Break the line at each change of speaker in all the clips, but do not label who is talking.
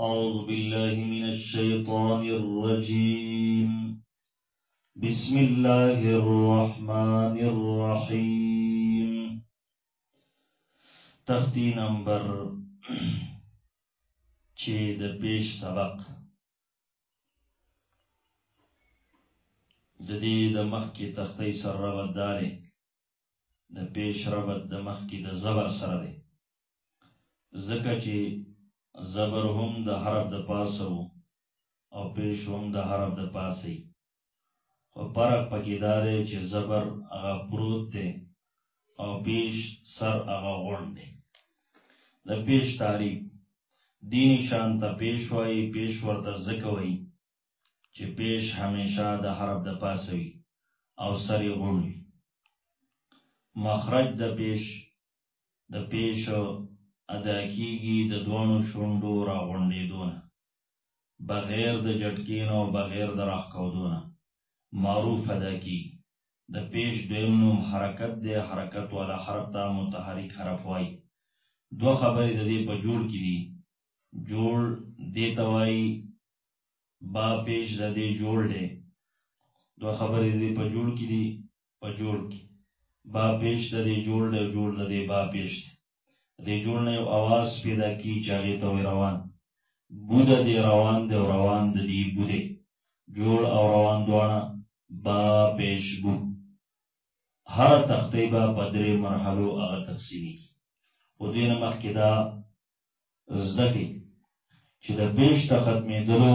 أعوذ بالله من الشيطان الرجيم بسم الله الرحمن الرحيم تختی نمبر چه د پیش سبق د دې د مخ کې تختې سره ربط داري د پیش ربط د مخ کې د زبر سره دی ځکه چې زبر هم د حرف د پاسه وو او پیش هم د حرف د پاسه یي خو فرق پکې دا دی چې زبر هغه پروت دی او پیش سر هغه غونډ دی د پیش تعریف دینی شان ته پیش وایي پیش ورته ځکه وایي چې پیش همیشه د حرف د پاسه وي او سر یې غونډ وي مخرج د پیش د پېش ادا کېږي د دواړو شونډو راغونډېدو نه بغېر د جټکې نه او بغېر د راښکودو نه معروف ادا کېږي د پېش دویم نوم حرکت دی حرکت والا حرف ته متحرک حرف وایي دوه خبرې د دې په جوړ کې دي جوړ دې ته وایي با پېش د دې جوړ دی دوه خبرې د دې په جوړ کې دي په جوړ کې با پېش ده، دی جوړ دی او جوړ نه دی با پېش دی. دی جوړ نه یو اواز پیدا کېږي چې هغې ته وایي روان. بو ده دی روان دی او روان د دې بو دی. جوړ او روان دواړه با پېش بو. هره تختۍ به په درې مرحلو هغه تقسیمېږي. خو دې نه مخکې دا زده کړئ چې د پېش د ختمېدلو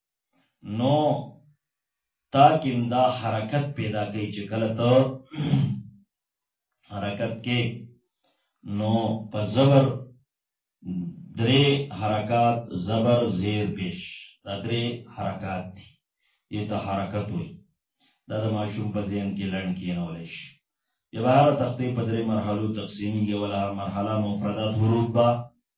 نو تا کې دا حرکت پیدا کوي چې کله ته حرکت کې نو په زبر درې حرکات زبر زیر پیش دا درې حرکات دي دې ته حرکت وي دا د ماشوم په ذهن کې لړن کې نه ولې شي عبارت تختې په درې مرحلو تقسیمي ولا هر مرحله مفردات حروف با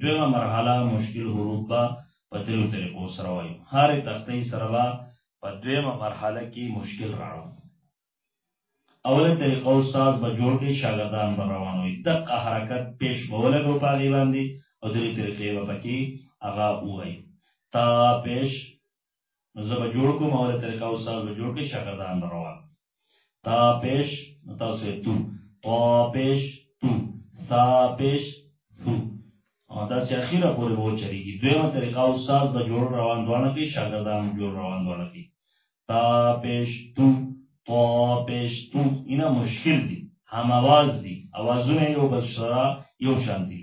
دویمه مرحله مشکل حروف به په دریو طریقو سره وایو هرې تختې سره به په دویمه مرحله کې مشکل راړو اوله طریقه استاد به جوړ کړي شاګردان به روان وي دغه حرکت پیش به ولګو په غي باندې او درې طریقې به پکې هغه وایي تا پیش نو زه به جوړ کوم اوله طریقه استاد به جوړ کړي شاګردان به روان تا پیش نو تاسو تو تو پیش تو سا پیش سو او دا چې اخیره پورې به وچلیږي دویمه طریقه استاد به جوړ روان دوانه کوي شاګردان به جوړ روان دوانه کوي تا پیش تو تو پیش تو اینا مشکل دي هم اواز دي اوازونه یو بل سره یو شان دي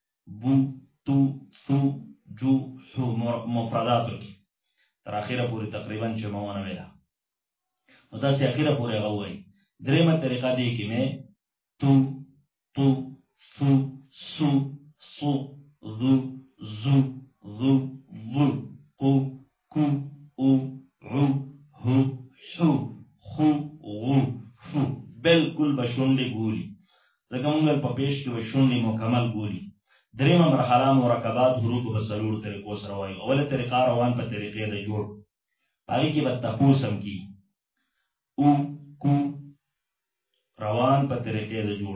بو تو ثو جو حو مفرداتو کې تر اخره پورې تقریبا چې ما ونه ویلا نو تاسو اخره پورې غوړی درېمه طریقه دی کې مې تو تو ثو سو سو ذو ذو ذو ذو قو کو، او، عو، هو، حو، خو، غو، فو بلکل به شونډې ګولي ځکه مونږ به په پېشت کې به شونډې مکمل ګولي. درېمه مرحله مرکبات حروفو په څلورو طریقو سره وایو. اوله طریقه روان په طریقې د جوړ په هغې کې به تپوس هم کېږي. او، کو، روان په طریقې د جوړ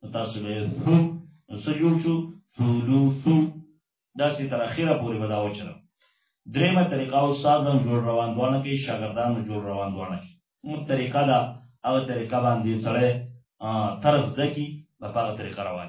نو تاسو به ثو نو څه جوړ شو ثلوثو داسې تر اخره پورې به دا وچرم درېمه طریقه او استاد هم جوړ روان دوانه کې شاګردان هم جوړ روان دوانه کې مو طریقه دا هغه طریقه باندې سره طرز دکی په هغه طریقه روان